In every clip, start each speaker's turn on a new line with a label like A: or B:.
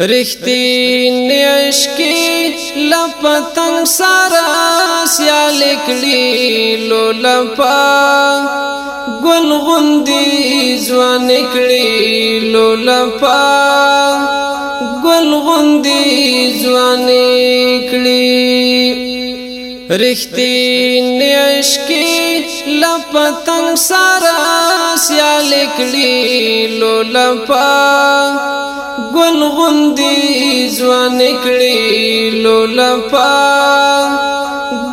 A: رښتین عشق لپتنګ سارا سیال کړي لولپا ګل غوندي ځوان کړي لولپا ګل غوندي ځوان کړي رښتین عشق لپتنګ سارا سیال کړي لولپا گل غندی ځوان کړي لولپا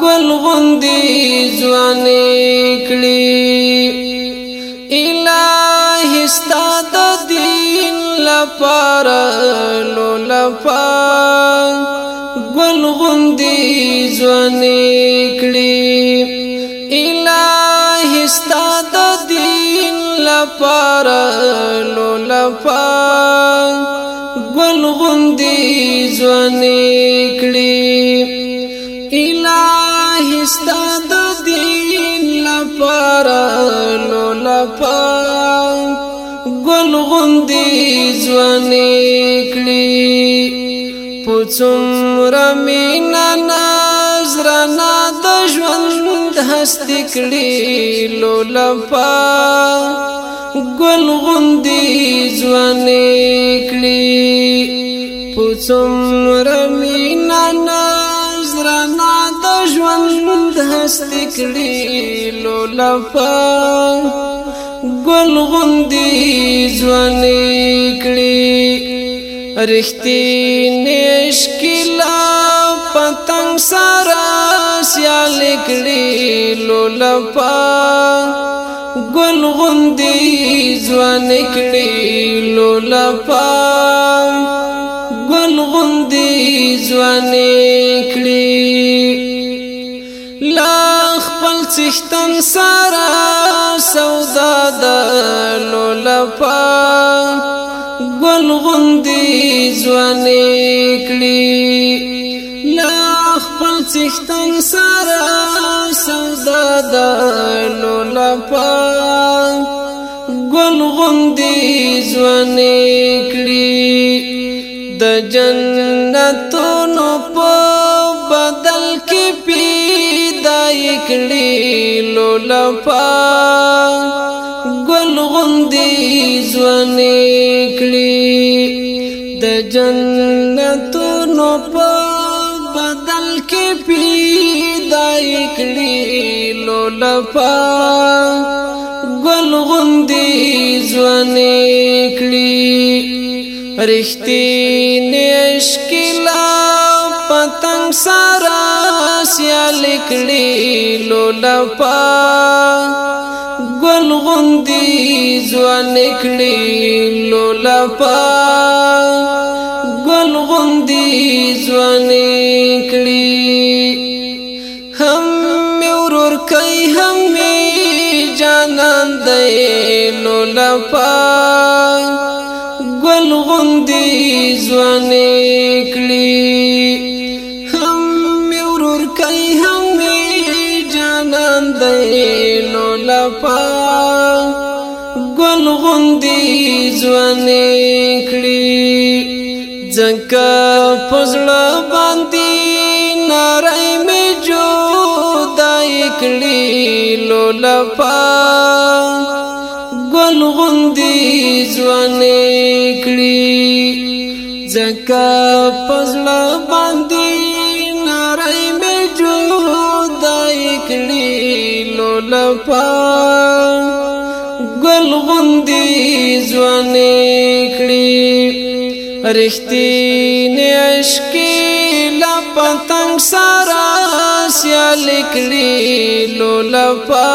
A: گل غندی ځوان کړي الہی استاد دین لپار لولپا گل غندی ځوان کړي الہی استاد دین لپار لولپا غوندي ځواني کړی الهي ستاد دین لپاره لو لپاره ګل غوندي ځواني کړی پوڅومره مینا نظر نه د ژوند هستی کړی لو لپاره ګل غوندي ځواني کړی پوڅم رمینا نظر نه د ژوند هست کړي لولپا ګل غوندي ځوان کړي رښتې نشکلا پتنګ سارا سیال کړي لولپا ګل غوندي ځوان کړي لولپا ځواني کړی لا خپل څښتن سارا سودا د لولپا ګل غوندي ځواني کړی لا خپل څښتن سارا سودا د لولپا ګل غوندي ځواني کړی د جنتونو په بدل کې پیدا کړي لولپا ګل غوندي ځواني کړي د جنتونو په بدل کې پیدا کړي لولپا ګل غوندي ځواني کړي رښتې نشکلا پتنګ سارا سیال کړي لولا پا ګل غوندي ځوان کړي لولا پا ګل غوندي ځوان کړي هم ورور کوي هم جانان دی لولا پا هم دی ځوان کړي هم ورور کوي هم جانان دی نو لپا ګل غوندي ځوان کړي ځکه پزړه باندې نارای می جو دای کړي لو لپا ګل غوندي ځواني کړی زکه پزړ باندې نړۍ مې جوړای کړی لولپا ګل غوندي ځواني کړی رښتینی عشق لا پتنګ سارا سیا لیکړي لولپا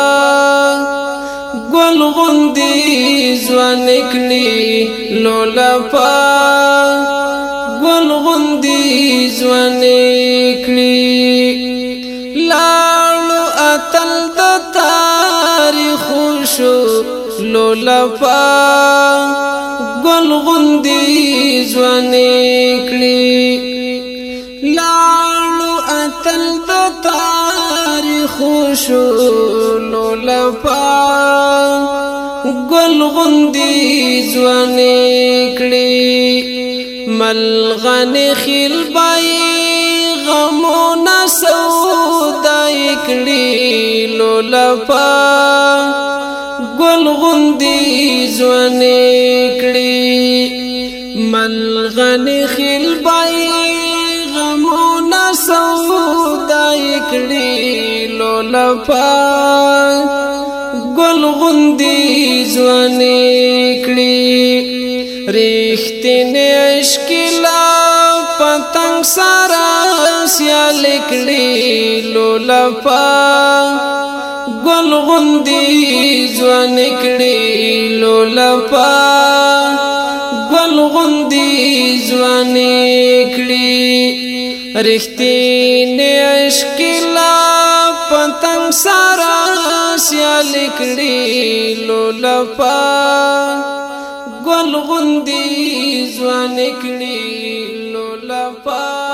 A: گل غندی زوان کړي لولا پا گل غندی زوان کړي لالو اتل د تاریخ خوشو لولا پا گل غندی زوان کړي لالو اتل د خوشونو لپا گل غندی زوانی کړي ملغن خلبای غمونا سودای کړي لو لپا گل غندی زوانی کړي ملغن خلبای کړی لولپا ګل غوندي ځواني کړی رښتینه عشق لا پتنګ سارا سیال کړی لولپا گل غندی ځوان کړي لولپا گل غندی ځوان کړي رښتینی عشق لا پتنګ سارا سیال کړي لولپا ګل غوندي ځوان کړي لولپا